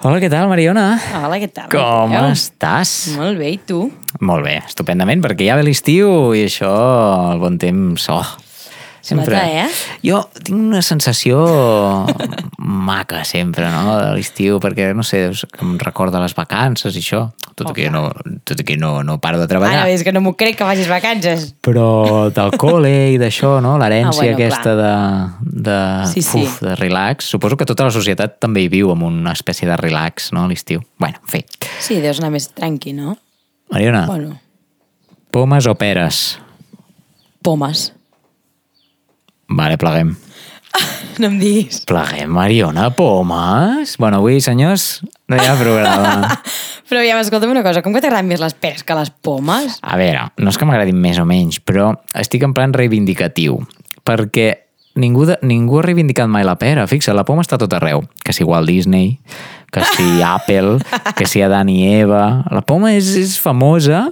Hola, què tal, Mariona? Hola, què tal? Com Mateu? estàs? Molt bé, i tu? Molt bé, estupendament, perquè ja ve l'estiu i això, el bon temps... Oh, sempre... Mata, eh? Jo tinc una sensació maca sempre, no?, de l'estiu, perquè, no sé, que em recorda les vacances i això. Tot Oh, i que no, tot i que no, no paro de Ara, treballar. és que no m'ho crec que facis vacances. Però del col·le i d'això, no? L'herència Ah, bueno, aquesta de, de, Sí, sí. Uf, de relax. Suposo que tota la societat també hi viu amb una espècie de relax, no?, a l'estiu. Bueno, en fi. Sí, deus anar més tranqui, no? Mariona, Bueno, pomes o peres? pomes. Vale, pleguem. No em diguis. Pleguem, Mariona, pomes? Bueno, avui, senyors, no hi ha programa. Però ja, escolta'm una cosa, com que t'agraden més les peres que les pomes? A veure, no és que m'agradin més o menys, però estic en plan reivindicatiu, perquè ningú, de, ningú ha reivindicat mai la pera. Fixa, la poma està tot arreu. Que si Walt Disney, que si Apple, que si Adán i Eva... La poma és, és famosa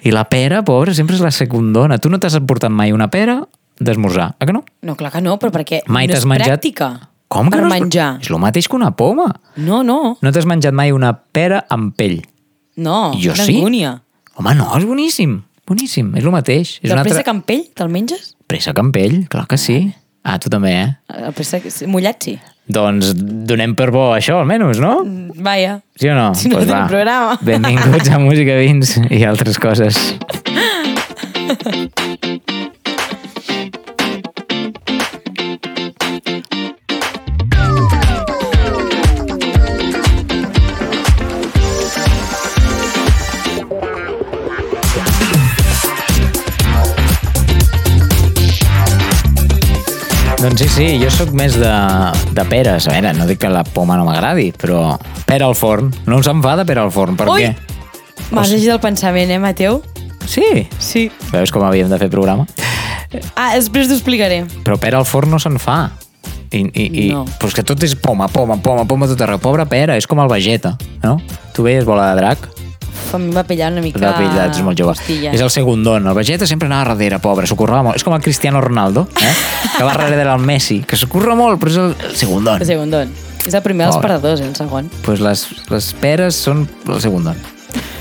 i la pera, pobra, sempre és la secundona. Tu no t'has emportat mai una pera d'esmorzar, a que no? No, clar que no, però perquè Mai no és menjat- pràctica. Com que per no? és- menjar. És el mateix que una poma. No, no, No t'has menjat mai una pera amb pell. no. Jo quina sí. angúnia. Home, no, és boníssim. Boníssim, és el mateix. És una altra... amb pell, te'l menges? Préssec amb pell, clar que sí. Ah, tu també, eh? El préssec mullat, sí. Doncs donem per bo això, almenys, no? Vaja. Sí o no? Si no Pues tenim programa. Benvinguts a Música Vins i altres coses. Doncs sí, sí, jo sóc més de, de peres. A veure, no dic que la poma no m'agradi, però pera al forn. No us enfada pera al forn, per Ui! què? M'has llegit el pensament, eh, Mateu? Sí. Sí. Veus com havíem de fer programa? Ah, després t'ho explicaré. Però pera al forn no se'n fa. I, i, i, No. Però que tot és poma, poma, poma, poma tot arreu. Pobra pera, és com el Vegeta, no? Tu veies Bola de Drac? A mi em va pillar una mica... De pillat, és molt jove. És el segundon. El Vegeta sempre anava darrere, pobre, s'ho currava molt. És com el Cristiano Ronaldo, eh? que va darrere del Messi, que s'ho curra molt, però és el, el segundon. El segundon. És el primer dels perdedors, eh, el segon. pues les, les peres són el segundon.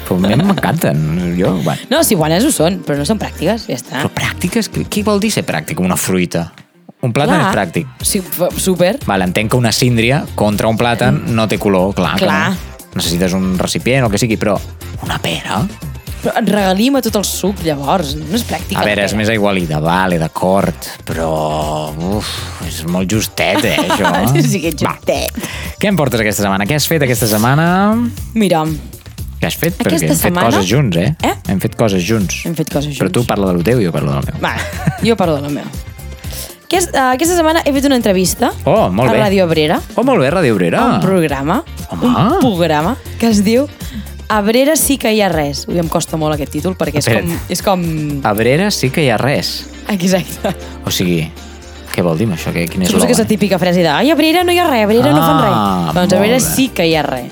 Però a mi m'encanten. Jo, bueno. No, si bones ho són, però no són pràctiques, ja està. Però pràctiques? Què, què vol dir ser pràctic? Una fruita. Un plàtan és pràctic. Sí, súper. Vale, entenc que una síndria contra un plàtan no té color, clar. Clar. No. Necessites un recipient o el que sigui, però una pera... Però et regalim a tot el suc, llavors. No és pràctica. A veure, és més aigualida, vale, d'acord, però... Uf, és molt justet, eh, això. Sí que ets Va. justet. Què em portes aquesta setmana? Què has fet aquesta setmana? Mira, Què has fet? Aquesta Perquè hem setmana- fet coses junts, eh? Eh? Hem fet coses junts. hem fet coses junts. Però tu parla del teu i jo parlo del meu. Va, jo parlo de la meva. Aquest, uh, aquesta setmana he fet una entrevista Oh, molt a bé. Ràdio Abrera, Oh, molt bé, Radio Obrera. un programa, Home. un programa que es diu Abrera sí que hi ha res. Ui, em costa molt aquest títol perquè és com... Espera't. És com... Abrera sí que hi ha res. Exacte. O sigui, què vol dir amb això? Que, quin és Suposo que és la típica frase de ai, a Abrera no hi ha res, a Abrera no fan Ah, res. Doncs a molt Abrera bé. sí que hi ha res.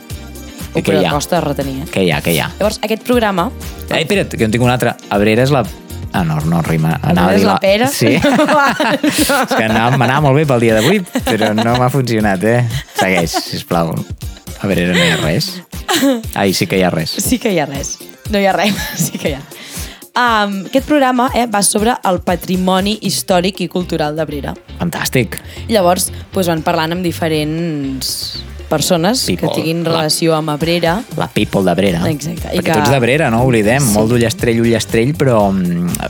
I què però ha? costa de retenir. eh? Què hi ha, què hi ha? Llavors, aquest programa... Ai, espera't, que en tinc un altre. Abrera és la... Ah, no, no rima. Anava a dir la pera? Sí. és que anava, m'anava molt bé pel dia d'avui, però no m'ha funcionat, eh? Segueix, sisplau. A Abrera no hi ha res. Ai, sí que hi ha res. Sí que hi ha res. No hi ha res, sí que hi ha. Um, aquest programa eh, va sobre el patrimoni històric i cultural d'Abrera. Fantàstic. Llavors, doncs van parlant amb diferents persones People. que tinguin La- relació amb Abrera. La people d'Abrera. Exacte. I Perquè que- tots d'Abrera, no oblidem. Sí. Molt d'ullastrell, ullastrell, però... mm, a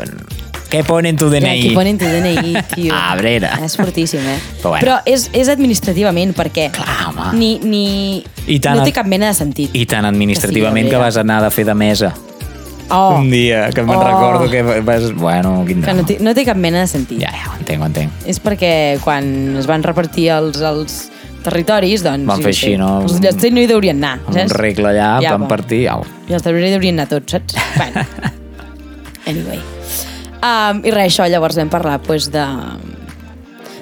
Què pone en tu DNI? Aquí ponen tu DNI, tio. A Abrera. És fortíssim, eh? Però bueno. Però és, és administrativament, perquè Clar, home. ni, ni... I tant no té cap mena de sentit. I tant administrativament Que que vas anar de fer de mesa. Oh, Un dia, que me'n Oh. recordo que vas... Bueno, quin que no té, no té cap mena de sentit. Ja, ja, ho entenc, ho entenc. És perquè quan es van repartir els, els territoris, doncs... Van fer així, no? Els llastrell no hi deurien anar, Amb un regle allà, Ja, van va. partir... Au. I els d'Abrera hi deurien anar tots, saps? bueno. Anyway. Um, I res, això, llavors vam parlar pues, de,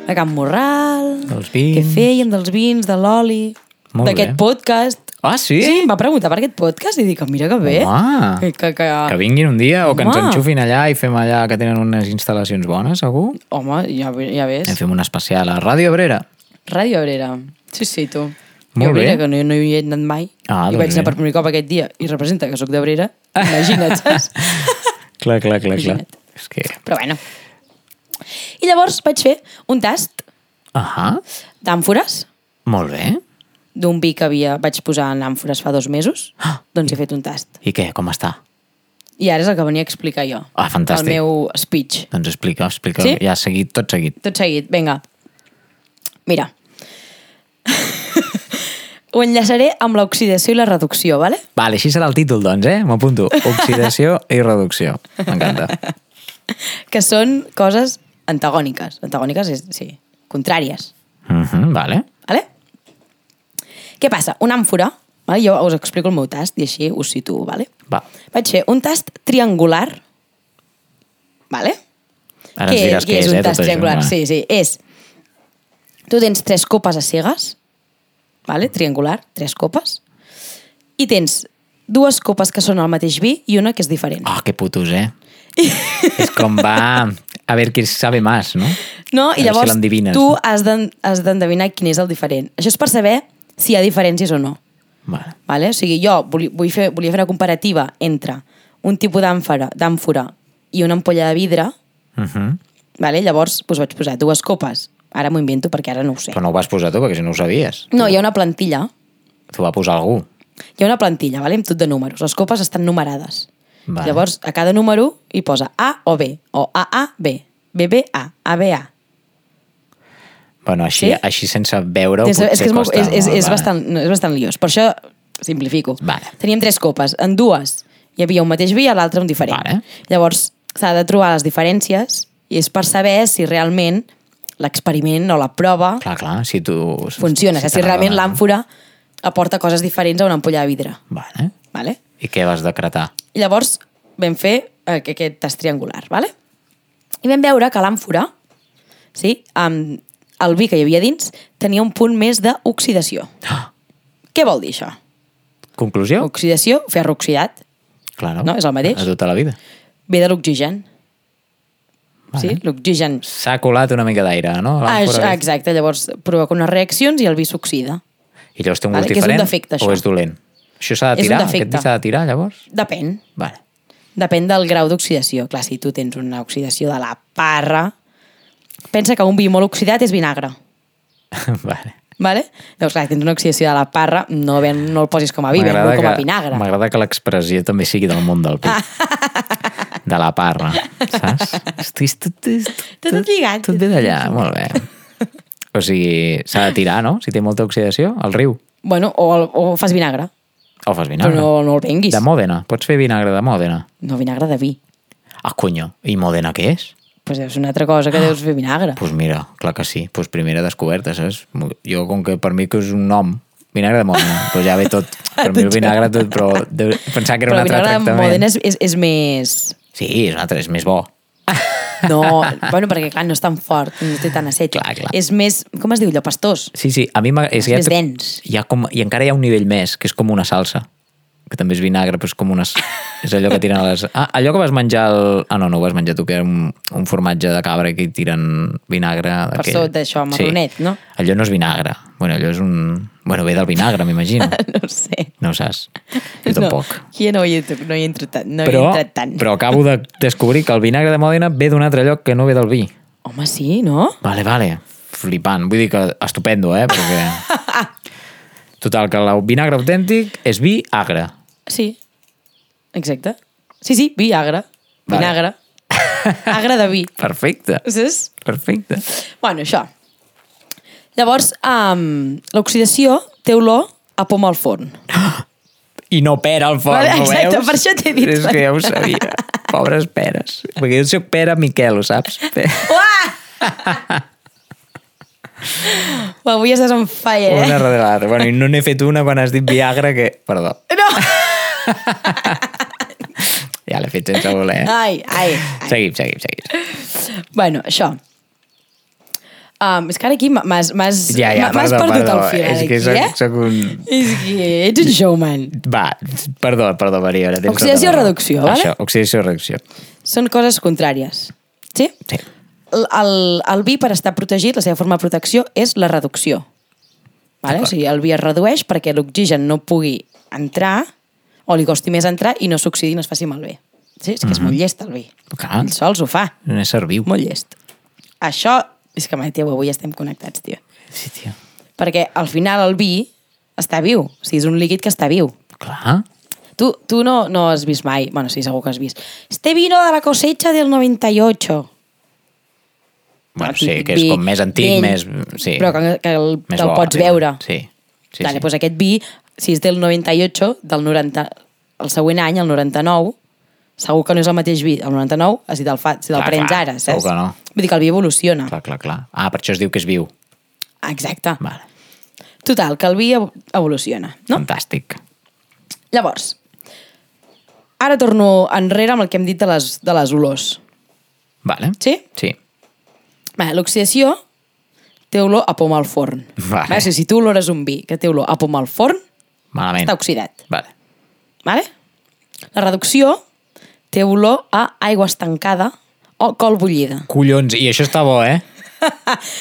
de Can Morral, Dels vins. què fèiem, dels vins, de l'oli, d'aquest podcast. Ah, sí? Sí, em va preguntar per aquest podcast i dic, mira que bé. Home. Que, que, que, Que vinguin un dia o que ens Home. enxufin allà i fem allà que tenen unes instal·lacions bones, segur? Home, ja, ja ves. En fem un especial a Ràdio Abrera. Ràdio Abrera. Sí, sí, tu. Molt jo, Abrera, bé. que no, no hi he anat mai. Ah, I doncs vaig anar per primer cop aquest dia i representa que sóc d'Abrera. Imagina't, saps? Clar, clar, clar, clar. És que... Però bueno. I llavors vaig fer un tast Ahà, d'àmfores molt bé. d'un vi que havia, vaig posar en àmfores fa dos mesos. Ah. Doncs he fet un tast. I què, com està? I ara és el que venia a explicar jo. Ah, fantàstic. El meu speech. Doncs explica, explica. Sí? Ja, seguit, tot seguit. Tot seguit, vinga. Mira. Ho enllaçaré amb l'oxidació i la reducció, vale? Vale, així serà el títol, doncs, eh? M'apunto. Oxidació i reducció. M'encanta. Que són coses antagòniques. Antagòniques és, sí, contràries. Mm -hmm, vale. Vale? Què passa? Una àmfora, vale? jo us explico el meu tast i així us situo, vale? Va. Vaig fer un tast triangular, vale? Ara ens diràs què és, un eh? tast això, triangular? Sí, sí, és... Tu tens tres copes a cegues, vale? triangular, tres copes, i tens dues copes que són el mateix vi i una que és diferent. Oh, que putos, eh? és com va... A veure qui sabe más, no? No? I llavors si tu no? has d'en- has d'endevinar quin és el diferent. Això és per saber si hi ha diferències o no. Vale. Vale? O sigui, jo volia, vull fer, volia fer una comparativa entre un tipus d'àmfora d'àmfora i una ampolla de vidre, Uh -huh. vale? llavors doncs vaig posar dues copes. Ara m'ho invento perquè ara no ho sé. Però no ho vas posar tu, perquè si no ho sabies. No, hi ha una plantilla. T'ho va posar algú. Hi ha una plantilla, vale? amb tot de números. Les copes estan numerades. Vale. Llavors, a cada número hi posa A o B, o AA, B, BBA, ABA. Bueno, així, Sí? així sense veure-ho És, és que és, costa és, és, és, vale. bastant, no, és bastant liós. Per això simplifico. Vale. Teníem tres copes. En dues hi havia un mateix vi, a l'altre un diferent. Vale. Llavors, s'ha de trobar les diferències i és per saber si realment l'experiment o la prova Clar, clar, si tu... funciona. Si, si realment l'àmfora aporta coses diferents a una ampolla de vidre. Vale. Vale? I què vas decretar? I llavors vam fer eh, aquest tast triangular. Vale? I vam veure que l'àmfora, sí, amb el vi que hi havia dins, tenia un punt més d'oxidació. Ah, Què vol dir això? Conclusió? Oxidació, ferro oxidat, Claro. No, és el mateix. A tota la vida. ve de l'oxigen. Sí, l'oxigen. S'ha colat una mica d'aire, no? Ah, exacte, llavors provoca unes reaccions i el vi s'oxida. I llavors té un Vale, gust que és un diferent defecte, o això. és dolent? Això s'ha de tirar? Aquest vi s'ha de tirar, llavors? Depèn. Vale. Depèn del grau d'oxidació. Clar, si tu tens una oxidació de la parra, pensa que un vi molt oxidat és vinagre. vale. Vale? Llavors, clar, tens una oxidació de la parra, no, ven, no el posis com a vi, ven com a vinagre. M'agrada que l'expressió també sigui del món del vi. de la parra, saps? Hosti, és tot, és, Tot lligat. Tot ve d'allà, molt bé. O sigui, s'ha de tirar, no? Si té molta oxidació, al riu. Bueno, o, el, o fas vinagre, O fas vinagre. però no, no el venguis. De Mòdena. Pots fer vinagre de Mòdena. No, vinagre de vi. Ah, conyo. I Mòdena què és? Pues és una altra cosa que deus fer vinagre. Doncs pues mira, clar que sí. Pues primera descoberta, saps? Jo, com que per mi que és un nom, vinagre de Mòdena, doncs ja ve tot. Per mi el vinagre tot, però de, pensar que era Però un altre vinagre de tractament. Modena és, és, és més... Sí, és un altre, és més bo. No, bueno, perquè clar, no és tan fort, no té tan acet. Clar, clar. És més, com es diu, allò, pastós? Sí, sí, a mi m'ha- és, És més dens. Hi ha com, I encara hi ha un nivell més, que és com una salsa que també és vinagre, però és com unes... És allò que tiren a les... Ah, allò que vas menjar... El... Ah, no, no ho vas menjar tu, que era un, un formatge de cabra que hi tiren vinagre. Per sota d'això, marronet, no? Allò no és vinagre. Bueno, allò és un... Bueno, ve del vinagre, m'imagino. No ho sé. No ho saps. Jo tampoc. No, aquí no hi, he, no hi he entrat tant. No però, hi he entrat tant. però acabo de descobrir que el vinagre de Mòdena ve d'un altre lloc que no ve del vi. Home, sí, no? Vale, vale. Flipant. Vull dir que estupendo, eh? Perquè... Total, que el vinagre autèntic és vi agre. Sí. Exacte. Sí, sí, vi agre. Vale. Vinagre. agre de vi. Perfecte. Saps? Perfecte. Bueno, això. Llavors, um, l'oxidació té olor a poma al forn. I no pera al forn, Vale, exacte, veus? per això t'he dit. És que ja ho sabia. Pobres peres. Perquè jo soc pera Miquel, ho saps? Uah! Uah, avui estàs on fire, eh? Una darrere l'altra. Bueno, i no n'he fet una quan has dit Viagra que... Perdó. No! Ja l'he fet sense voler. eh? Ai, ai, ai. Seguim, seguim, seguim. Bueno, això. Um, és que ara aquí m'has Ja, ja, perdó, perdut perdó. el fil, És que soc, eh? soc un... És que ets un showman. Va, perdó, perdó, Maria. ara tens Oxidació tota la raó. reducció, vale? Això, oxidació reducció. Són coses contràries. Sí? Sí. El, el, el vi, per estar protegit, la seva forma de protecció és la reducció. Vale? O sigui, el vi es redueix perquè l'oxigen no pugui entrar o li costi més entrar i no s'oxidi i no es faci malbé. Sí, és que és molt llest el vi. Clar. Ell sols ho fa. Un ésser viu. Molt llest. Això... És que, tio, avui estem connectats, tio. Sí, tio. Perquè al final el vi està viu. O sigui, és un líquid que està viu. Clar. Tu, tu no, no has vist mai... Bueno, sí, segur que has vist. Este vino de la cosecha del 98. Bueno, sí, que és vi com més antic, vell, més... Sí. Però que, que el, Més te'l bo, pots arriba. veure. Sí, sí, vale, sí. Doncs aquest vi, si és del 98, del 90, el següent any, el 99, segur que no és el mateix vi del 99 si te'l, fa, si te'l prens clar, ara, segur saps? que no. Vull dir que el vi evoluciona. Clar, clar, clar. Ah, per això es diu que és viu. Exacte. Vale. Total, que el vi ev- evoluciona, no? Fantàstic. Llavors, ara torno enrere amb el que hem dit de les, de les olors. Vale. Sí? Sí. Vale, L'oxidació té olor a poma al forn. Vale. Vale, o sigui, si tu olores un vi que té olor a poma al forn, Malament. està oxidat. Vale. Vale? La reducció té olor a aigua estancada o col bullida. Collons, i això està bo, eh?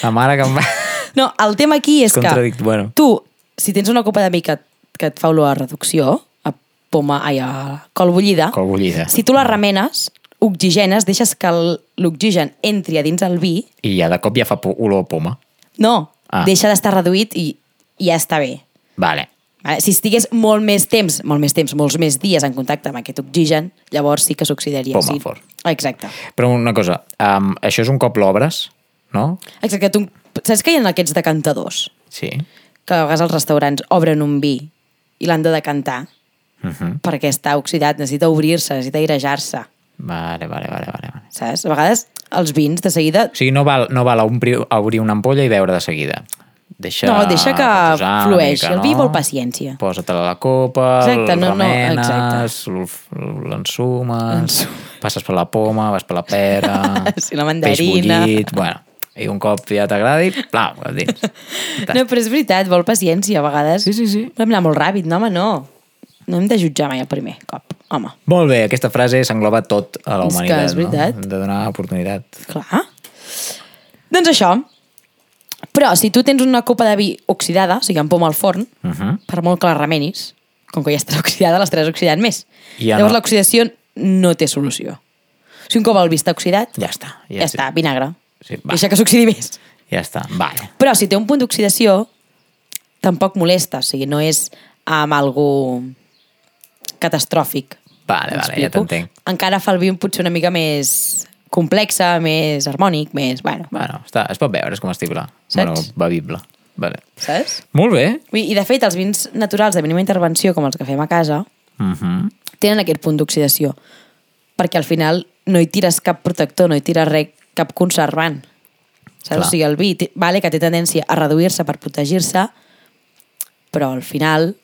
La mare que em va... No, el tema aquí és que Contradict- bueno. tu, si tens una copa de vi que, que et fa olor a reducció, a poma, ai, a col bullida, Col bullida. si tu la remenes, oxigenes, deixes que l'oxigen entri a dins el vi, I ja de cop ja fa olor a poma. no, Ah. deixa d'estar reduït i, i ja està bé. Vale. Vale? Si estigués molt més temps, molt més temps, molts més dies en contacte amb aquest oxigen, llavors sí que s'oxidaria. Poma sí. fort. Exacte. Però una cosa, um, això és un cop l'obres, no? Exacte. Tu, saps que hi ha aquests decantadors? Sí. Que a vegades els restaurants obren un vi i l'han de decantar Uh -huh. perquè està oxidat, necessita obrir-se, necessita airejar-se. Vale, vale, vale, vale. vale. Saps? A vegades els vins de seguida... O sigui, no val, no val obrir, obrir una ampolla i veure de seguida. Deixa No, deixa que flueixi. mica, El vi no? vol paciència. Posa-te-la a la copa, Exacte, el no, no, remenes, l- l'ensumes, passes per la poma, vas per la pera, Sí, la peix mandarina. bullit... Bueno, i un cop ja t'agradi, plau, a dins. No, però és veritat, vol paciència a vegades. Sí, sí, sí. Volem anar molt ràpid, no, home, no. No hem de jutjar mai el primer cop, home. Molt bé, aquesta frase s'engloba tot a la És que humanitat. és veritat. No? Hem de donar oportunitat. Clar. Doncs això. Però si tu tens una copa de vi oxidada, o sigui, amb poma al forn, Uh -huh. per molt que la remenis, com que ja estarà oxidada, l'estaràs oxidant més. Ja Llavors no- l'oxidació no té solució. Si un cop el vi està oxidat, Ja està. ja, ja sí. està, vinagre. Sí, va. Deixa que s'oxidi més. Ja està, vale. Però si té un punt d'oxidació, tampoc molesta. O sigui, no és amb algú catastròfic. Vale, vale, ja t'entenc. Encara fa el vi potser una mica més complexa, més harmònic, més... Bueno, Bueno, està, es pot veure, és comestible. Saps? Bueno, bevible. Vale. saps? Molt bé. Dir, I de fet, els vins naturals de mínima intervenció, com els que fem a casa, Uh -huh. tenen aquest punt d'oxidació. Perquè al final no hi tires cap protector, no hi tires res, cap conservant. Saps? Clar. O sigui, el vi, vale, que té tendència a reduir-se per protegir-se, però al final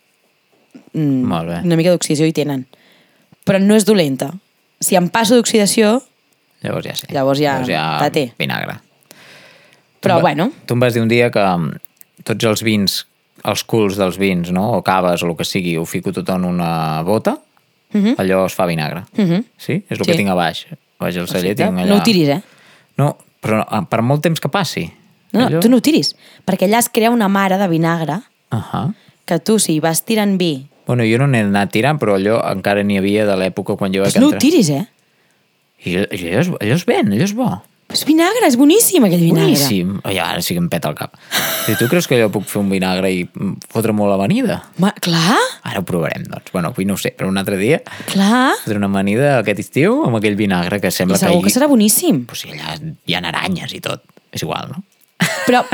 mm, Molt bé. una mica d'oxidació hi tenen. Però no és dolenta. Si em passo d'oxidació, Llavors ja sé. Llavors ja tate. vinagre. però Tu bueno, Tu em vas dir un dia que mm, tots els vins, els culs dels vins, no? o caves o el que sigui, ho fico tot en una bota, allò es fa vinagre. Mhm. Sí? És el Sí. que tinc a baix. Baix al celler tinc allà... no ho tiris, eh? No, però ah, per molt temps que passi. No, no, tu no ho tiris, perquè allà es crea una mare de vinagre Uh -huh. que tu, si vas tirant vi, Bueno, jo no n'he anat tirant, però allò encara n'hi havia de l'època quan jo vaig doncs no ho entrar. tiris, eh? I allò, és, allò és ben, allò és bo. És vinagre, és boníssim aquell vinagre. Boníssim. Ai, ara sí que em peta el cap. Si tu creus que jo puc fer un vinagre i fotre molt amanida? Ma, clar, Ara ho provarem, doncs. Bueno, avui no ho sé, però un altre dia clar. fotre una amanida aquest estiu amb aquell vinagre que I sembla segur que hi... serà boníssim. Pues sí, allà hi ha aranyes i tot. És igual, no? Però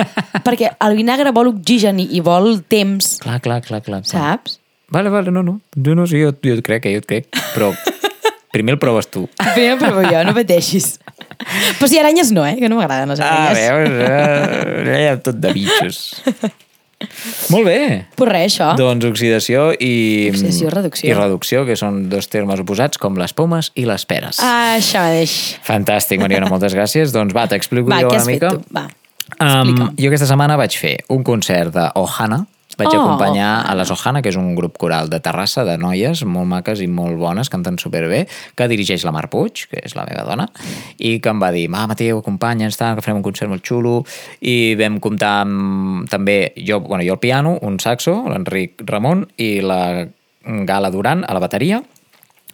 perquè el vinagre vol oxigen i, i vol temps, Clar, clar, clar, clar. clar. saps? Vale, vale, no, no. Jo no sé, jo, jo et crec, eh, jo et crec. Però primer el proves tu. Primer provo jo, no pateixis. Però si aranyes no, eh? Que no m'agraden les Ah, aranyes. veus? Eh, allà hi ha tot de bitxos. Molt bé. Pues res, això. Doncs oxidació i... Oxidació, reducció. I reducció, que són dos termes oposats, com les pomes i les peres. Ah, això mateix. Fantàstic, Mariona, moltes gràcies. Doncs va, t'explico Va, jo què una has fet mica. tu? Va, Um, explica'm. jo aquesta setmana vaig fer un concert d'Ohana, vaig Oh. acompanyar a les Ohana, que és un grup coral de Terrassa, de noies molt maques i molt bones, canten superbé, que dirigeix la Mar Puig, que és la meva dona, i que em va dir, va, Mateu, acompanya'ns, tal, que farem un concert molt xulo, i vam comptar amb, també, jo, bueno, jo al piano, un saxo, l'Enric Ramon, i la Gala Duran a la bateria,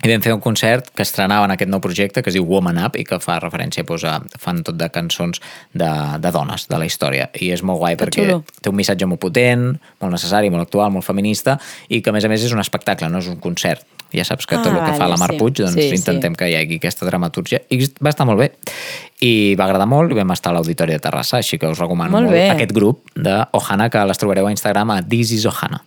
i vam fer un concert que estrenava en aquest nou projecte que es diu Woman Up i que fa referència doncs, a... fan tot de cançons de, de dones de la història i és molt guai Que perquè xulo. té un missatge molt potent, molt necessari, molt actual, molt feminista i que a més a més és un espectacle, no és un concert ja saps que Ah, tot el que fa vale, la Mar sí. Puig doncs Sí, sí. intentem que hi hagi aquesta dramatúrgia i va estar molt bé i va agradar molt i vam estar a l'Auditori de Terrassa així que us recomano Molt molt, bé. aquest grup d'Ohana que les trobareu a Instagram a This is Ohana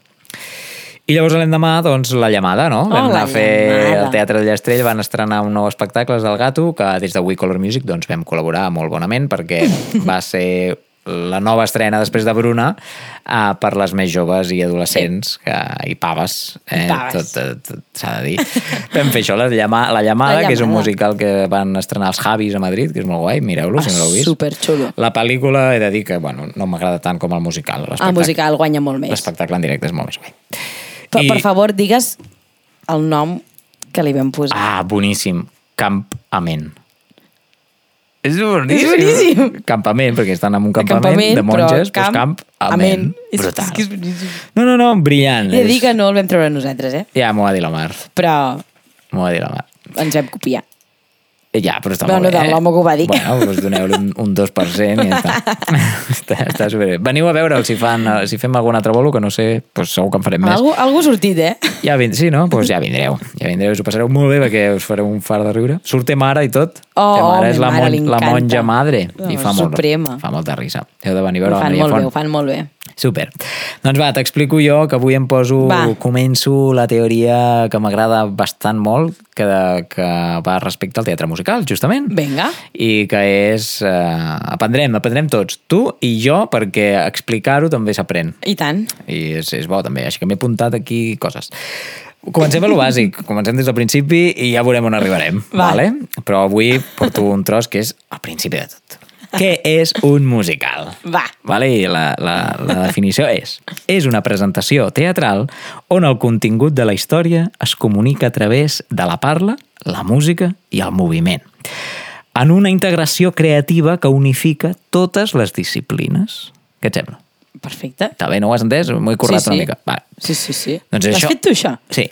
i llavors l'endemà, doncs, la llamada, no? Vam Oh, la anar a fer llamada. el Teatre de Llestrell, van estrenar un nou espectacle, del Gato, que des de We Color Music doncs, vam col·laborar molt bonament perquè va ser la nova estrena després de Bruna uh, per les més joves i adolescents que, i paves, eh? I paves. tot, tot, tot s'ha de dir. Vam fer això, la, llama, la, llamada, La que és un Llamada. musical que van estrenar els Javis a Madrid, que és molt guai, mireu-lo si no l'heu vist. Superxulo. La pel·lícula he de dir que bueno, no m'agrada tant com el musical. El musical guanya molt més. L'espectacle en directe és molt més guai. Per, per favor, digues el nom que li vam posar. Ah, boníssim. Campament. És boníssim. És boníssim. Campament, perquè estan en un campament, Campament, de monges, però doncs camp, camp, amén. És- Brutal. és que és boníssim. No, no, no, brillant. He de dir que no el vam treure nosaltres, eh? Ja, m'ho va dir la Mar. Però M'ho va dir la Mar. ens vam copiar. Eh, Ja, però està Bueno, molt bé. l'home que ho va dir. Bueno, doncs doneu-li un, un 2% i ja està. està, està superbé. Veniu a veure si, fan, eh, si fem algun altre bolo, que no sé, doncs segur que en farem més. Algú, algú ha sortit, eh? Ja vind... Sí, no? Doncs pues ja vindreu. Ja vindreu, us ho passareu molt bé perquè us fareu un far de riure. Surt te mare i tot. Oh, te mare és la, mon... la monja madre. Oh, I fa molt, suprema. fa molta risa. Heu de venir a Ho veure la fan Maria molt bé, ho fan molt bé. Super. Doncs va, t'explico jo que avui em poso, Va. començo la teoria que m'agrada bastant molt, que, que va respecte al teatre musical, justament. Vinga. I que és... Eh, aprendrem, aprendrem tots. Tu i jo, perquè explicar-ho també s'aprèn. I tant. I és, és bo també, així que m'he apuntat aquí coses. Comencem a lo bàsic, comencem des del principi i ja veurem on arribarem, Va. vale? però avui porto un tros que és al principi de tot. Què és un musical? Va. Vale? I la, la, la definició és és una presentació teatral on el contingut de la història es comunica a través de la parla, la música i el moviment en una integració creativa que unifica totes les disciplines. Què et sembla? Perfecte. Està bé, no ho has entès? M'ho he currat sí, sí. una mica. Vale. Sí, sí, sí. Doncs L'has això... fet tu, això? Sí.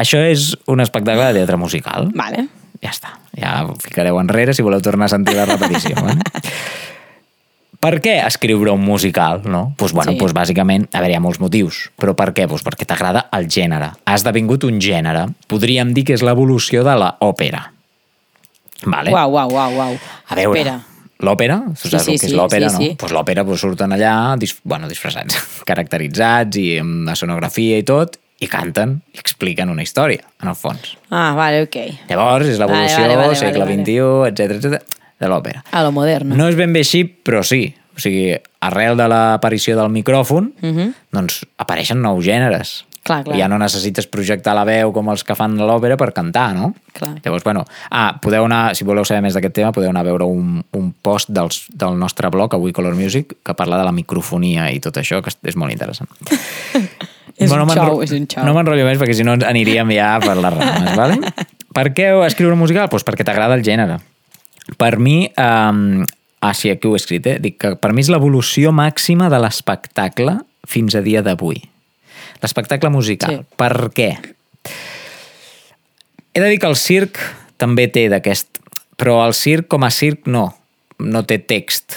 Això és un espectacle de teatre musical. Vale. Ja està. Ja ho ficareu enrere si voleu tornar a sentir la repetició. eh? Per què escriure un musical? No? Pues, bueno, Sí. pues, bàsicament, a veure, hi ha molts motius. Però per què? Pues perquè t'agrada el gènere. Ha esdevingut un gènere. Podríem dir que és l'evolució de l'òpera. Vale? Uau, uau, uau, uau. A veure, Espera. l'òpera, Sí, saps sí, el que és sí, l'òpera, sí, no? sí. Pues l'òpera pues, surten allà, dis, bueno, disfressats, caracteritzats i amb la sonografia i tot, i canten i expliquen una història, en el fons. Ah, vale, ok. Llavors, és l'evolució, Vale, vale, vale, segle vale, vale. XXI, etc etc de l'òpera. A lo moderno. No és ben bé així, però sí. O sigui, arrel de l'aparició del micròfon, Mhm. doncs apareixen nous gèneres. Clar, clar. I ja no necessites projectar la veu com els que fan l'òpera per cantar, no? Clar. Llavors, bueno, ah, podeu anar, si voleu saber més d'aquest tema, podeu anar a veure un, un post dels, del nostre blog, avui Color Music, que parla de la microfonia i tot això, que és molt interessant. És un m'enro- xou, és un xou. No m'enrotllo més perquè si no aniríem ja per les rames, vale? Per què escriure un musical? Pues perquè t'agrada el gènere. Per mi, um, ah, sí, aquí ho he escrit, eh? Dic que per mi és l'evolució màxima de l'espectacle fins a dia d'avui. L'espectacle musical. Sí. Per què? He de dir que el circ també té d'aquest... Però el circ com a circ no. No té text,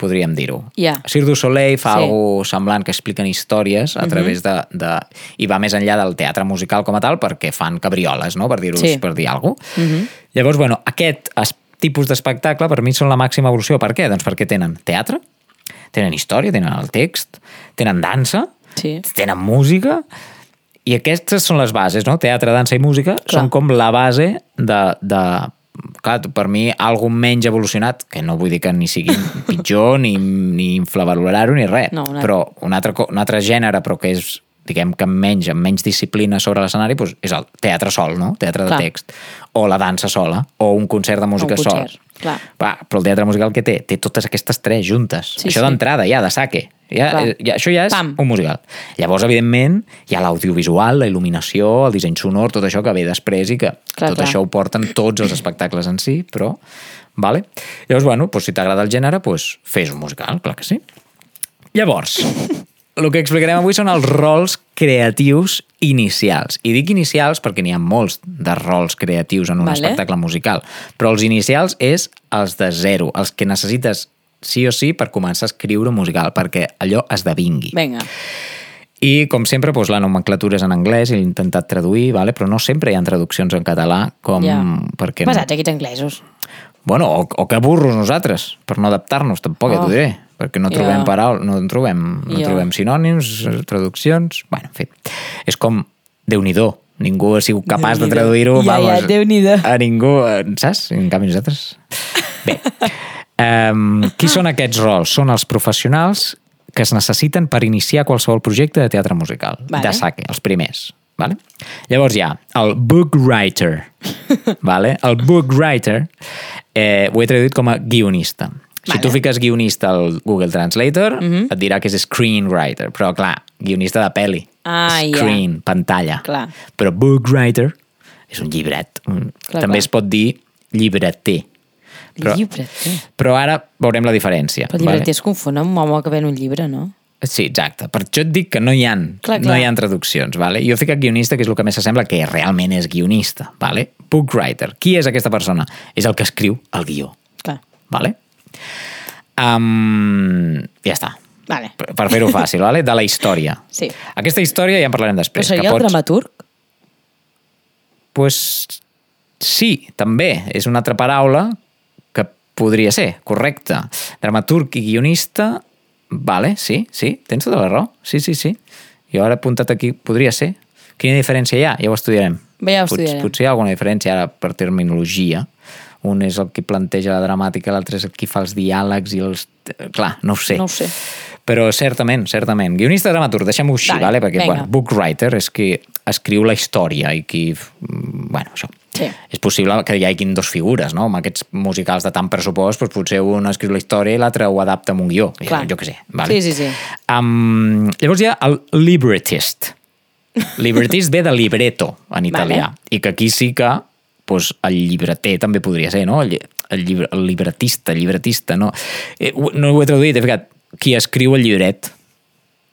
podríem dir-ho. Ja. Cirque du Soleil fa Sí. algo semblant que expliquen històries a través de, de... I va més enllà del teatre musical com a tal perquè fan cabrioles, no? Per dir-ho Sí. per dir alguna cosa. Llavors, bueno, aquest es, tipus d'espectacle per mi són la màxima evolució. Per què? Doncs perquè tenen teatre, tenen història, tenen el text, tenen dansa, Sí. tenen música i aquestes són les bases, no? Teatre, dansa i música Clar. són com la base de, de clar, per mi, algun menys evolucionat, que no vull dir que ni sigui pitjor, ni, ni infravalorar-ho, ni res, No, una- però un altre, un altre gènere, però que és diguem que menys, amb menys disciplina sobre l'escenari, doncs és el teatre sol, no? Teatre de Clar. text. O la dansa sola, o un concert de música sol. Clar. Va, però el teatre musical què té? Té totes aquestes tres juntes. Sí, això sí. d'entrada, ja, de saque. Ja, Clar. eh, ja, això ja és Pam. un musical. Llavors, evidentment, hi ha l'audiovisual, la il·luminació, el disseny sonor, tot això que ve després i que Clar, tot clar. això ho porten tots els espectacles en si, però... Vale? Llavors, bueno, doncs, si t'agrada el gènere, doncs, fes un musical, clar que sí. Llavors, el que explicarem avui són els rols creatius inicials. I dic inicials perquè n'hi ha molts de rols creatius en un Vale. espectacle musical. Però els inicials és els de zero, els que necessites sí o sí per començar a escriure un musical, perquè allò esdevingui. Vinga. I, com sempre, doncs, la nomenclatura és en anglès i l'he intentat traduir, vale? però no sempre hi ha traduccions en català, com... Ja. Perquè. Pesats, aquests anglesos. Bueno, o, o que burros nosaltres, per no adaptar-nos, tampoc, oh. ja Oh. t'ho diré, perquè no trobem paraules, no en trobem, no Ja. trobem sinònims, traduccions... Bueno, en fi, és com déu nhi Ningú ha sigut capaç de traduir-ho, Ja, ja, Déu-n'hi-do. a ningú, saps? En canvi nosaltres... Bé, um, qui són aquests rols? Són els professionals que es necessiten per iniciar qualsevol projecte de teatre musical, Vale. de saque, els primers. Vale? Llavors hi ha el book writer. vale? El book writer eh, ho he traduït com a guionista. Si Vale. tu fiques guionista al Google Translator, et dirà que és screenwriter, però clar, guionista de pel·li. Ah. Screen, pantalla. Clar. Però book writer és un llibret. Clar, També clar. es pot dir llibreter. Però, Llibreter. però ara veurem la diferència. Però llibreter es confon amb un home que ven un llibre, no? Sí, exacte. Per això et dic que no hi ha, Clar, no clar. hi ha traduccions. Vale? Jo he ficat guionista, que és el que més s'assembla que realment és guionista. Vale? Book writer. Qui és aquesta persona? És el que escriu el guió. Clar. Vale? Um, ja està. Vale. Per, per fer-ho fàcil, vale? de la història. Sí. Aquesta història ja en parlarem Però després. seria que el dramaturg? pues, sí, també. És una altra paraula que podria ser, correcte. Dramaturg i guionista, vale, sí, sí, tens tota la raó. Sí, sí, sí. Jo ara he apuntat aquí, podria ser. Quina diferència hi ha? Ja ho estudiarem. Bé, ja ho Pot- estudiarem. Potser hi ha alguna diferència ara per terminologia. Un és el que planteja la dramàtica, l'altre és el que fa els diàlegs i els... Clar, no ho sé. No ho sé. Però certament, certament. Guionista dramaturg, deixem-ho així, Vale, vale, perquè bueno, book writer és qui escriu la història i qui... mm, Bueno, això. Sí. És possible que hi hagin dos figures, no? Amb aquests musicals de tant pressupost, doncs potser un escriu la història i l'altre ho adapta amb un guió. Clar. Jo què sé. Vale? Sí, sí, sí. Um, llavors hi ha el librettist. Librettist ve de libretto en italià. Vale. I que aquí sí que doncs, el llibreter també podria ser, no? El, el, llibre, el libretista, llibretista, no? Eh, no ho he traduït, he ficat qui escriu el llibret.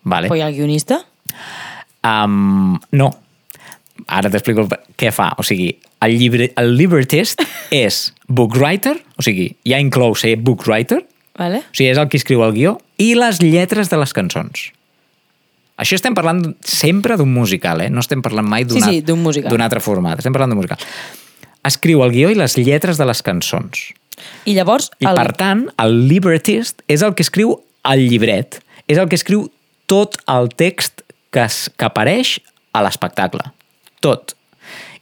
Vale? Ha el guionista? Um, no. Ara t'explico què fa. O sigui, el, llibre, el libretist és book writer, o sigui, ja inclou ser book writer, Vale. o sigui, és el que escriu el guió, i les lletres de les cançons. Això estem parlant sempre d'un musical, eh? No estem parlant mai d'un Sí, sí, d'un altre format. Estem parlant d'un musical. Escriu el guió i les lletres de les cançons. I llavors... I el... per tant, el librettist és el que escriu el llibret. És el que escriu tot el text que, es, que apareix a l'espectacle. Tot.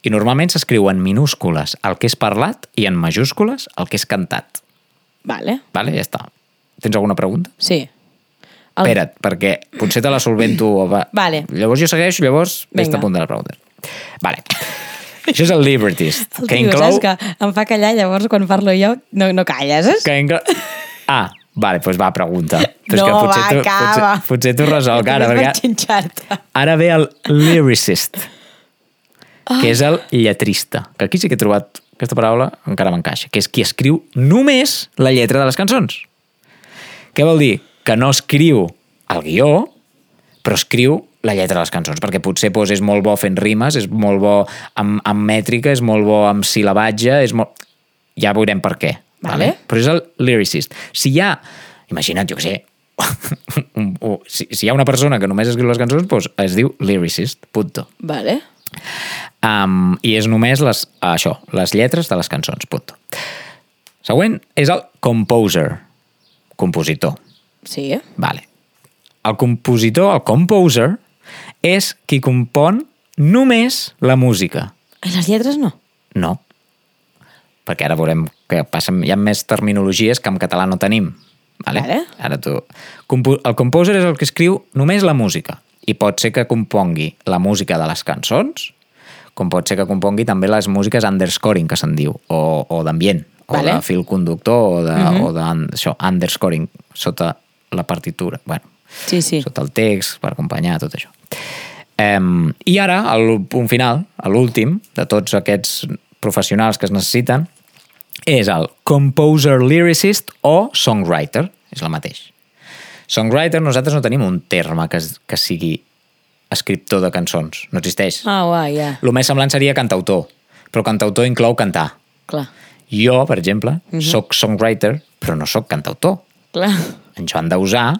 I normalment s'escriu en minúscules el que és parlat i en majúscules el que és cantat. Vale. Vale? Ja està. Tens alguna pregunta? Sí. El... Espera't, perquè potser te la solvento... Va. Vale. Llavors jo segueixo, llavors Vinga. a punt de la pregunta. Vale. Això és el librettist, El que tio, inclou... que em fa callar, llavors quan parlo jo no, no calles, saps? Que inclou... Ah, vale, doncs va, pregunta. Però no, que potser va, tu, acaba. potser, potser tu resolc ara, perquè ara ve el lyricist, que és el lletrista, que aquí sí que he trobat aquesta paraula, encara m'encaixa, que és qui escriu només la lletra de les cançons. Què vol dir? Que no escriu el guió, però escriu la lletra de les cançons, perquè potser doncs, és molt bo fent rimes, és molt bo amb, amb mètrica, és molt bo amb silabatge, és molt... ja veurem per què. Vale. Però és el lyricist. Si hi ha, imagina't, jo què sé, un, un, si, si hi ha una persona que només escriu les cançons, doncs es diu lyricist, punto. Vale. Um, I és només les, això, les lletres de les cançons, punto. Següent és el composer, compositor. Sí. Vale. El compositor, el composer, és qui compon només la música. I les lletres no? No. Perquè ara veurem que passen, hi ha més terminologies que en català no tenim. Vale? Vale. Ara tu... Compo el composer és el que escriu només la música. I pot ser que compongui la música de les cançons, com pot ser que compongui també les músiques underscoring, que se'n diu, o, o d'ambient, o Vale. de fil conductor, o de, uh -huh. o de un- això, underscoring sota la partitura. Bueno, Sí, sí. sota el text, per acompanyar tot això. Um, I ara, el punt final, l'últim, de tots aquests professionals que es necessiten, és el composer lyricist o songwriter, és el mateix. Songwriter, nosaltres no tenim un terme que, que sigui escriptor de cançons, no existeix. Ah, guai, ja. El més semblant seria cantautor, però cantautor inclou cantar. Clar, Jo, per exemple, uh Mhm. -huh. sóc songwriter, però no sóc cantautor. clar. En Joan Dausà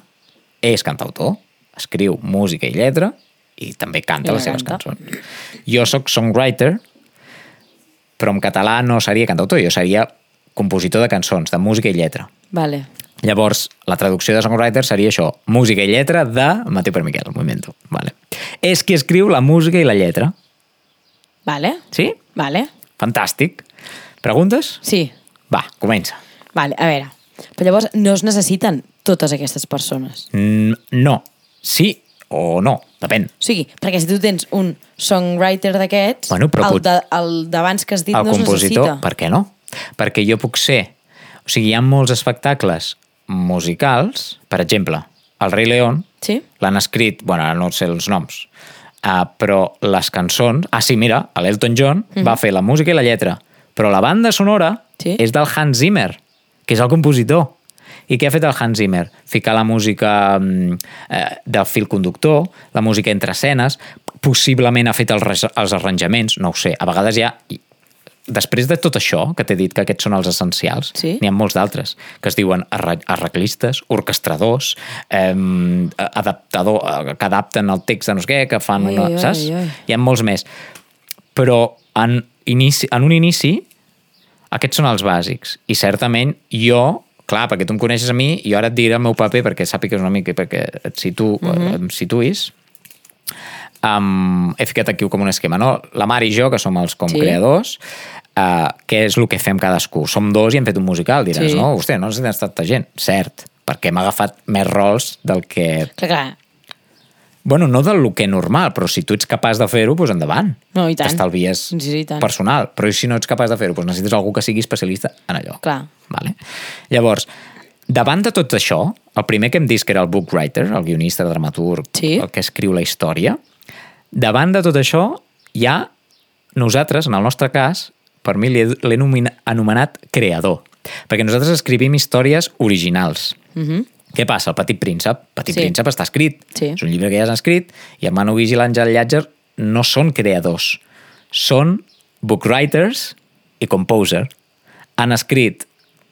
és cantautor, escriu música i lletra i també canta I les seves canta. cançons. Jo sóc songwriter, però en català no seria cantautor, jo seria compositor de cançons, de música i lletra. Vale. Llavors, la traducció de songwriter seria això, música i lletra de Mateu per Miquel, Movimento. Vale. És qui escriu la música i la lletra. Vale. Sí? Vale. Fantàstic. Preguntes? Sí. Va, comença. Vale, a veure. Però llavors no es necessiten totes aquestes persones. Mm, no. Sí o no, depèn. O sigui, perquè si tu tens un songwriter d'aquests, Bueno, però el de- el d'abans que has dit el no es compositor, necessita. per què no? Perquè jo puc ser... O sigui, hi ha molts espectacles musicals, per exemple, el Rei León, Sí? l'han escrit, bueno, ara no sé els noms, uh, però les cançons... Ah, sí, mira, l'Elton John mm -hmm. va fer la música i la lletra, però la banda sonora Sí. és del Hans Zimmer, que és el compositor. I què ha fet el Hans Zimmer? Ficar la música mm, eh, del fil conductor, la música entre escenes, possiblement ha fet els, els arranjaments, no ho sé, a vegades ja... Després de tot això, que t'he dit que aquests són els essencials, Sí. n'hi ha molts d'altres, que es diuen arre- arreglistes, orquestradors, eh, adaptador, que adapten el text de no sé què, que fan Ai, una... ai, ai, saps? ai. Hi ha molts més. Però en, inici, en un inici, aquests són els bàsics. I certament jo, clar, perquè tu em coneixes a mi, i ara et diré el meu paper perquè sàpigues una mica, perquè et situ, mm. -hmm. em situïs, um, he ficat aquí com un esquema, no? La Mar i jo, que som els com Sí. creadors, uh, què és el que fem cadascú? Som dos i hem fet un musical, diràs, Sí. no? Hòstia, no necessitem tanta gent. Cert, perquè hem agafat més rols del que... Clar, clar. Bueno, no del que normal, però si tu ets capaç de fer-ho, doncs endavant. No, i tant. T'estalvies Sí, sí, tant. personal. Però si no ets capaç de fer-ho, doncs necessites algú que sigui especialista en allò. Clar. Vale? Llavors, davant de tot això, el primer que hem dit que era el book writer, el guionista, el dramaturg, Sí. el que escriu la història, davant de tot això hi ha nosaltres, en el nostre cas, per mi l'he anomenat creador, perquè nosaltres escrivim històries originals. Mm -hmm. Què passa? El Petit Príncep. Petit Sí. Príncep està escrit. Sí. És un llibre que ja s'ha escrit i en Manu Guix i l'Àngel Llàtzer no són creadors. Són bookwriters i composer. Han escrit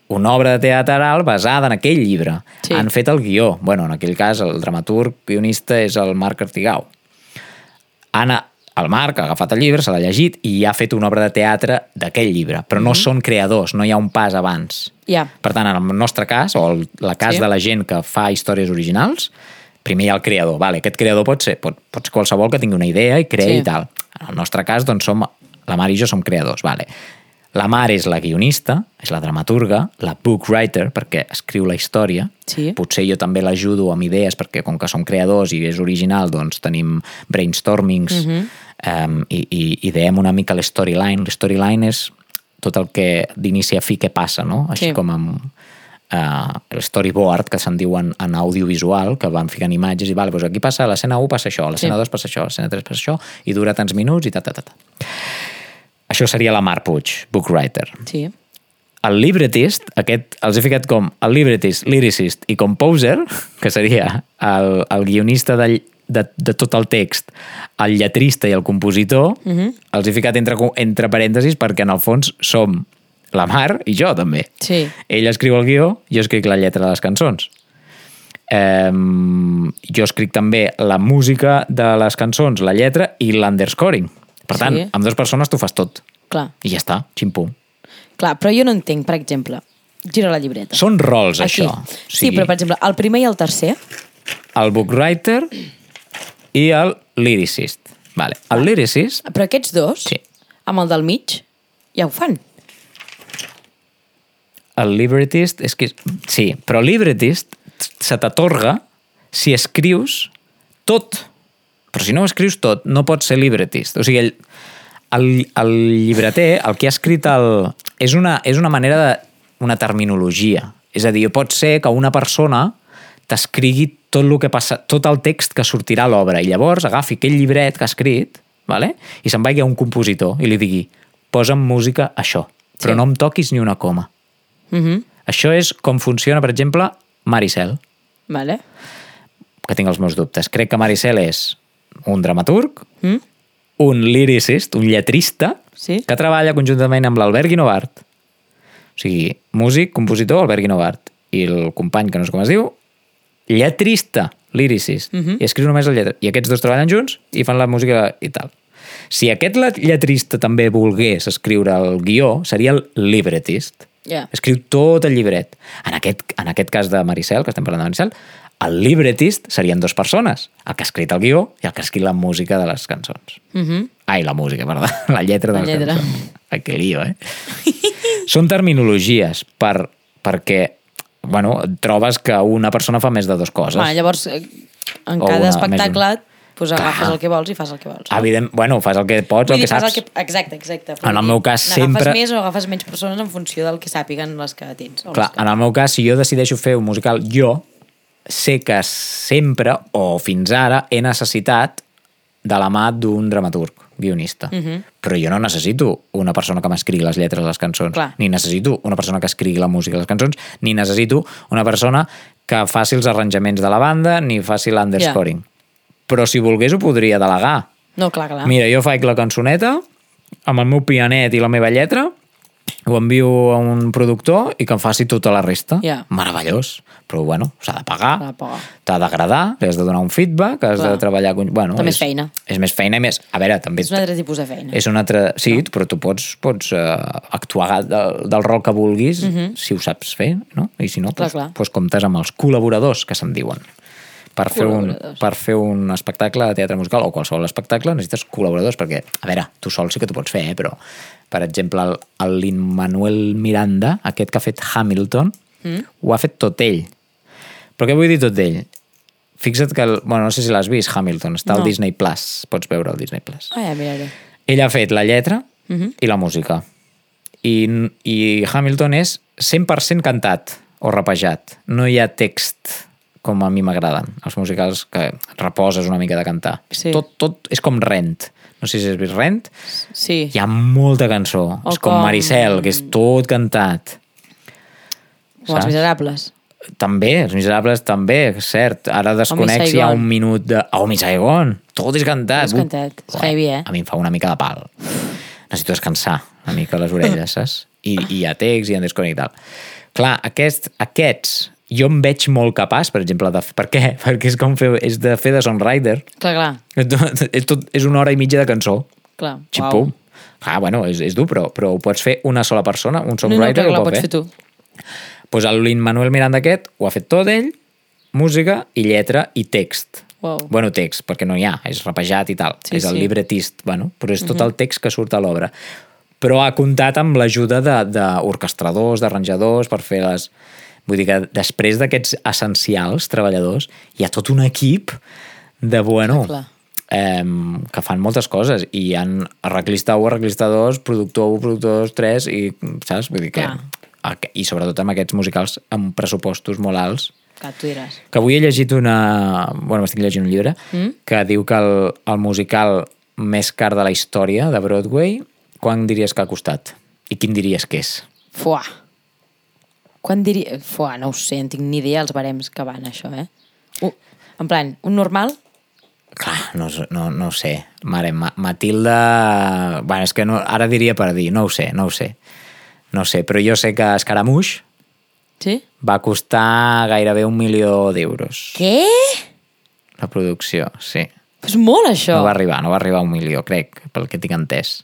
una obra de teatral basada en aquell llibre. Sí. Han fet el guió. Bueno, en aquell cas, el dramaturg guionista és el Marc Artigau. Anna, el Marc ha agafat el llibre, se l'ha llegit i ha fet una obra de teatre d'aquell llibre. Però no són creadors, no hi ha un pas abans. Ja. Per tant, en el nostre cas, o el la cas Sí. de la gent que fa històries originals, primer hi ha el creador. Vale, aquest creador pot ser, pot, pot ser qualsevol que tingui una idea i creï sí. i tal. En el nostre cas, doncs, som, la Mar i jo som creadors. Vale. La Mar és la guionista, és la dramaturga, la bookwriter, perquè escriu la història. Sí. Potser jo també l'ajudo amb idees, perquè com que som creadors i és original, doncs tenim brainstormings Mhm. um, i, i ideem una mica l'storyline. L'storyline és tot el que d'inici a fi que passa, no? Així Sí. com amb uh, el storyboard, que se'n diuen en audiovisual, que van ficant imatges i vale, doncs aquí passa, a l'escena 1 passa això, a l'escena Sí. 2 passa això, a l'escena 3 passa això, i dura tants minuts i ta, ta, ta, ta. Això seria la Mar Puig, bookwriter. Sí. El libretist, aquest els he ficat com el libretist, lyricist i composer, que seria el, el guionista de, de, de tot el text, el lletrista i el compositor, uh -huh. els he ficat entre, entre parèntesis perquè en el fons som la Mar i jo també. Sí. Ell escriu el guió, jo escric la lletra de les cançons. Um, jo escric també la música de les cançons, la lletra i l'underscoring. Per tant, Sí. amb dues persones tu fas tot. Clar. I ja està, ximpum. Clar, però jo no entenc, per exemple, gira la llibreta. Són rols, Aquí. això. O Sí, però per exemple, el primer i el tercer, el bookwriter i el lyricist. Vale. El lyricist, però aquests dos, Sí. amb el del mig, ja ho fan. el libretist, és que... Sí, però el libretist se t'atorga si escrius tot. Però si no ho escrius tot, no pots ser libretist. O sigui, el, el, el llibreter, el que ha escrit el... És una, és una manera de... una terminologia. És a dir, pot ser que una persona t'escrigui tot el que passa, tot el text que sortirà a l'obra i llavors agafi aquell llibret que ha escrit vale? i se'n vagi a un compositor i li digui posa'm música a això, però Sí. no em toquis ni una coma. Mm -hmm. Això és com funciona, per exemple, Maricel, Vale. que tinc els meus dubtes. Crec que Maricel és un dramaturg, Mm? un lyricist, un lletrista, Sí. que treballa conjuntament amb l'Albert Guinovart. O sigui, músic, compositor, Albert Guinovart. I el company, que no sé com es diu, lletrista, lyricist. Mhm. I escriu només la lletra. I aquests dos treballen junts i fan la música i tal. Si aquest lletrista també volgués escriure el guió, seria el libretist. Ja. Escriu tot el llibret. En aquest, en aquest cas de Maricel, que estem parlant de Maricel, el libretist serien dues persones, el que ha escrit el guió i el que ha escrit la música de les cançons. Mm -hmm. Ai, la música, perdó. La lletra de La les lletra. cançons. Ai, que lío, eh? Són terminologies per, perquè, bueno, trobes que una persona fa més de dues coses. Bueno, llavors, eh, en cada una- espectacle pues, agafes Clar. el que vols i fas el que vols. Evident, bueno, fas el que pots, Vull el dir, que saps. El que... Exacte, exacte. En el meu cas, sempre- Agafes més o agafes menys persones en funció del que sàpiguen les que tens. Clar, les que... en el meu cas, si jo decideixo fer un musical, jo sé que sempre, o fins ara, he necessitat de la mà d'un dramaturg, guionista. Uh Mhm. -huh. Però jo no necessito una persona que m'escrigui les lletres de les cançons, Clar. ni necessito una persona que escrigui la música de les cançons, ni necessito una persona que faci els arranjaments de la banda, ni faci l'underscoring. Però si volgués ho podria delegar. No, clar, clar. Mira, jo faig la cançoneta amb el meu pianet i la meva lletra, ho envio a un productor i que em faci tota la resta. Ja. Meravellós. Però, bueno, s'ha de pagar, t'ha d'agradar, has de donar un feedback, has Clar. de treballar... con- Bueno, També és feina. És més feina i més... A veure, també... És un altre tipus de feina. És un altre... Sí, no? però tu pots, pots uh, actuar del, del rol que vulguis si ho saps fer, no? I si no. Clar, doncs, clar. doncs comptes amb els col·laboradors, que se'n diuen. Per fer, un, per fer un espectacle de teatre musical o qualsevol espectacle necessites col·laboradors perquè, a veure, tu sol sí que t'ho pots fer, eh? però, per exemple, el, el Lin-Manuel Miranda, aquest que ha fet Hamilton, mm. ho ha fet tot ell. Però què vull dir tot ell? Fixa't que, el, bueno, no sé si l'has vist, Hamilton, està al No. Disney Plus, pots veure el Disney Plus. Ah, ja, miraré. Ell ha fet la lletra Mhm. -huh. i la música. I, I Hamilton és 100% cantat o rapejat. No hi ha text com a mi m'agraden, els musicals que reposes una mica de cantar. Sí. Tot, tot és com Rent. No sé si has vist Rent. Sí. Hi ha molta cançó. O és com com- Maricel, que és tot cantat. Els saps? miserables. També, Els Miserables també, és cert. Ara desconec si hi ha un minut de... Oh, mi Saigon! Tot és cantat. Tot és cantat. És heavy, eh? A mi em fa una mica de pal. Necessito descansar una mica les orelles, saps? I, i hi ha text, i hi ha desconec i tal. Clar, aquest, aquests jo em veig molt capaç, per exemple, de... Per què? Perquè és com fer, és de fer de songwriter. Clar, clar. És, tot, és una hora i mitja de cançó. clar. Xipum. Ah, bueno, és, és dur, però, però ho pots fer una sola persona, un No, no, songwriter clar, ho pot pots fer. fer tu. Pues el Lin-Manuel Miranda aquest ho ha fet tot ell, música i lletra i text. Uau. Bueno, text, perquè no hi ha, és rapejat i tal. Sí, és el sí. Mhm. libretist, bueno, però és tot el text que surt a l'obra. Però ha comptat amb l'ajuda de- d'orquestradors, d'arranjadors, per fer les... Vull dir que després d'aquests essencials treballadors, hi ha tot un equip de, bueno, Clar. eh, que fan moltes coses i hi ha arreglista 1, arreglista 2, productor 1, productor 2, 3 i, saps? Vull dir que... I sobretot amb aquests musicals amb pressupostos molt alts Clar, tu diràs. que avui he llegit una... Bueno, m'estic llegint un llibre mm? que diu que el, el musical més car de la història de Broadway, quan diries que ha costat? I quin diries que és? Fuà. Quan diria... Fuà, no ho sé, no tinc ni idea els barems que van, això, eh? Uh, en plan, un normal? Clar, no, no, no ho sé. Mare, Ma Matilda... Bueno, és que no, ara diria per dir, no ho sé, no ho sé. No ho sé, però jo sé que Escaramouche Sí? va costar gairebé un milió d'euros. Què? La producció, sí. És molt, això. No va arribar, no va arribar a un milió, crec, pel que tinc entès.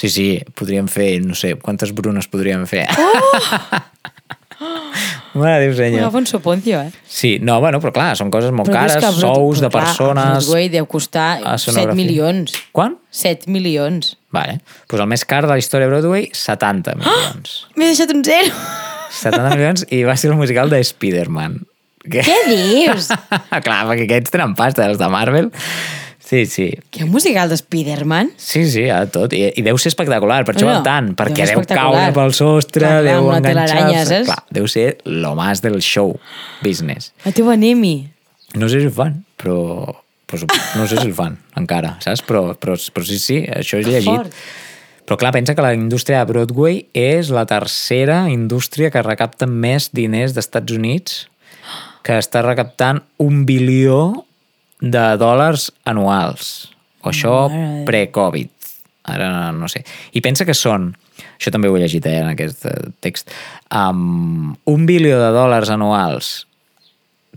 Sí, sí, podríem fer, no sé, quantes brunes podríem fer? Oh! Mare Déu senyor. Agafa un soponcio, eh? Sí, no, bueno, però clar, són coses molt Però cares, que sous de però clar, persones... Broadway deu costar 7 escenografia. milions. Quan? 7 milions. Vale. Pues el més car de la història de Broadway, 70 milions. M'he deixat un zero. 70 milions i va ser el musical de Spider-Man. Que... Què dius? Clar, perquè aquests tenen pasta, els de Marvel. Sí, sí. Que musical de Spider-Man? Sí, sí, de tot. I, I deu ser espectacular, per això val tant, deu perquè deu espectacular. caure pel sostre, Clar, clar, deu enganxar-se. Clar, deu ser lo más del show business. El teu animi. No sé si ho fan, però, però no sé si el fan encara, saps? Però, però, però sí, sí, això és llegit. fort. Però clar, pensa que la indústria de Broadway és la tercera indústria que recapta més diners d'Estats Units, que està recaptant un bilió de dòlars anuals. O això pre-Covid. Ara no sé. I pensa que són, això també ho he llegit eh, en aquest eh, text, um, un bilió de dòlars anuals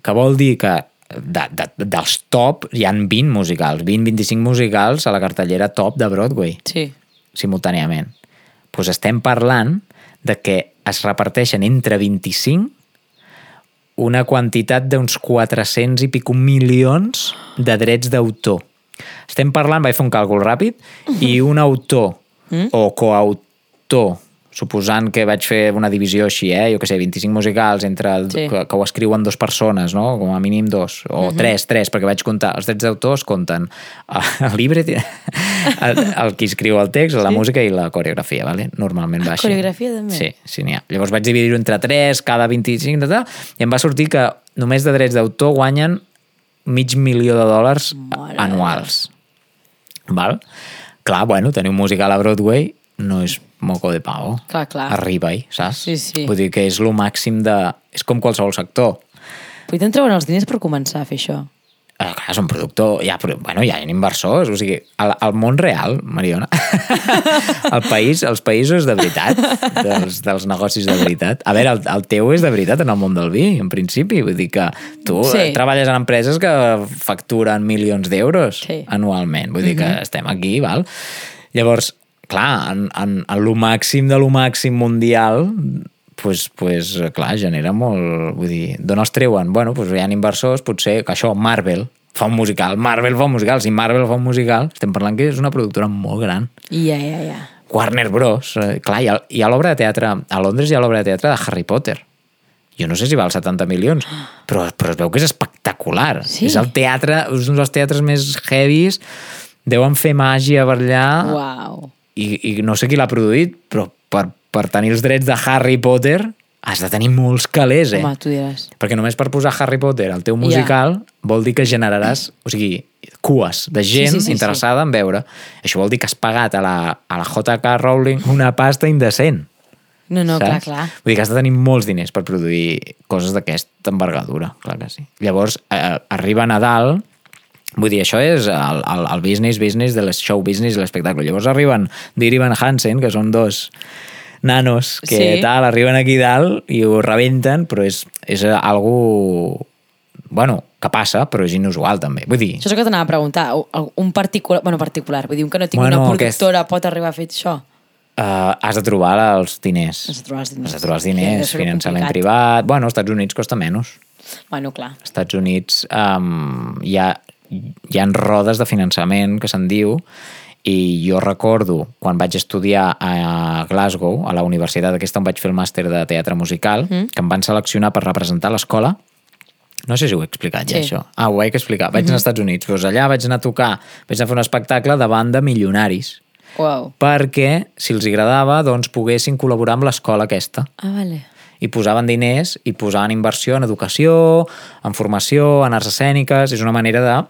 que vol dir que de, de, dels top hi han 20 musicals, 20-25 musicals a la cartellera top de Broadway Sí. simultàniament. Doncs estem parlant de que es reparteixen entre 25 una quantitat d'uns 400 i pico milions de drets d'autor. Estem parlant, vaig fer un càlcul ràpid, i un autor o coautor, suposant que vaig fer una divisió així, eh? jo que sé, 25 musicals entre el, Sí. que, que ho escriuen dos persones, no? com a mínim dos, o tres, tres, perquè vaig comptar, els drets d'autor es compten el llibre, el, el qui escriu el text, la música i la coreografia, vale? normalment va així. coreografia també? Sí, sí n'hi ha. Llavors vaig dividir-ho entre 3, cada 25, tal, i em va sortir que només de drets d'autor guanyen mig milió de dòlars Mare anuals. Val? Clar, bueno, tenir un musical a Broadway no és moco de pavo. Clar, clar. Arriba-hi, saps? Sí, sí. Vull dir que és lo màxim de... És com qualsevol sector. I te'n treuen els diners per començar a fer això? Eh, clar, és un productor... Ja, però, bueno, ja hi ha inversors. O sigui, al, al món real, Mariona, el país, els països de veritat, dels, dels negocis de veritat. A veure, el, el teu és de veritat en el món del vi, en principi. Vull dir que tu Sí. sí. treballes en empreses que facturen milions d'euros Sí. anualment. Vull dir que estem aquí, val? Llavors, clar, en, en, en lo màxim de lo màxim mundial pues, pues, clar, genera molt... Vull dir, d'on els treuen? Bueno, pues hi ha inversors, potser que això, Marvel, fa un musical, Marvel fa un musical, si Marvel fa un musical, estem parlant que és una productora molt gran. Ja, ja, ja. Warner Bros. Eh, clar, hi ha l'obra de teatre... A Londres hi ha l'obra de teatre de Harry Potter. Jo no sé si val 70 milions, però, però es veu que és espectacular. Sí. És el teatre, és un dels teatres més heavies, deuen fer màgia per allà Uau. I, i no sé qui l'ha produït, però per, per tenir els drets de Harry Potter has de tenir molts calés, eh? Home, tu diràs. Perquè només per posar Harry Potter al teu musical vol dir que generaràs, o sigui, cues de gent Sí, sí, sí, interessada en veure. Això vol dir que has pagat a la, a la JK Rowling una pasta indecent. No, no, clar, saps? clar. Vull dir que has de tenir molts diners per produir coses d'aquesta envergadura, clar que sí. Llavors, eh, arriba Nadal, vull dir, això és el, el, el business, business de les show business i l'espectacle. Llavors arriben Diri Van Hansen, que són dos nanos que Sí. tal, arriben aquí dalt i ho rebenten, però és, és algo bueno, que passa, però és inusual també. Vull dir, Això és el que t'anava a preguntar. Un particular, bueno, particular, vull dir, un que no tingui Bueno, una aquest- productora pot arribar a fer això? uh, has de trobar els diners. Has de trobar els diners. Has de trobar els diners, ser finançament complicat. privat... Bueno, als Estats Units costa menys. Bueno, clar. als Estats Units um, hi, ha, hi ha rodes de finançament que se'n diu i jo recordo quan vaig estudiar a Glasgow, a la universitat aquesta on vaig fer el màster de teatre musical, mm. que em van seleccionar per representar l'escola no sé si ho he explicat ja, Sí. això. Ah, ho vaig explicar. Vaig anar als Estats Units. Doncs allà vaig anar a tocar, vaig anar a fer un espectacle davant de milionaris Uau. perquè, si els agradava, doncs poguessin col·laborar amb l'escola aquesta Ah, vale. i posaven diners i posaven inversió en educació, en formació, en arts escèniques, és una manera de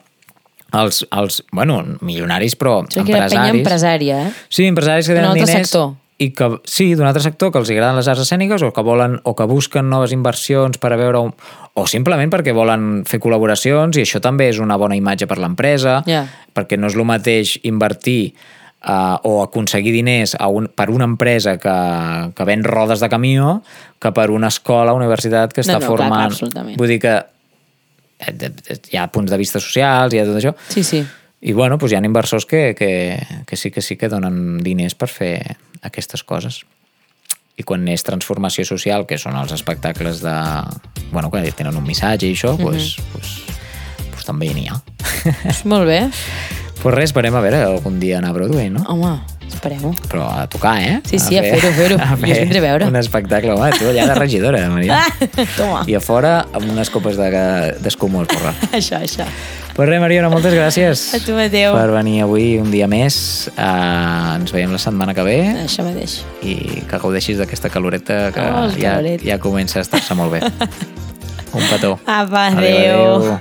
els, els bueno, milionaris però Això empresaris empresària, eh? sí, empresaris que tenen diners sector. i que, sí, d'un altre sector que els agraden les arts escèniques o que volen o que busquen noves inversions per a veure un, o simplement perquè volen fer col·laboracions i això també és una bona imatge per l'empresa Ja. perquè no és el mateix invertir uh, o aconseguir diners a un, per una empresa que, que ven rodes de camió que per una escola, universitat que No, està no, clar, clar, formant... absolutament. Vull dir que hi ha punts de vista socials, hi ha tot això. Sí, sí. I bueno, doncs hi ha inversors que, que, que sí que sí que donen diners per fer aquestes coses. I quan és transformació social, que són els espectacles de... Bueno, que tenen un missatge i això, doncs, pues, pues, pues també n'hi ha. Molt bé. pues res, esperem a veure algun dia anar a Broadway, no? Home, esperem-ho. Però a tocar, eh? Sí, sí, a fer-ho, fer-ho. a Jo us vindré a veure. Un espectacle, home, tu allà de regidora, Maria. Toma. I a fora amb unes copes de- d'escumós, de, porra. Això, això. Pues res, Mariona, moltes gràcies A tu, Mateu. per venir avui un dia més. Uh, ens veiem la setmana que ve Això mateix. i que gaudeixis d'aquesta caloreta que Oh, ja, ja comença a estar-se molt bé. Un petó. Apa, Adéu, adéu. adéu.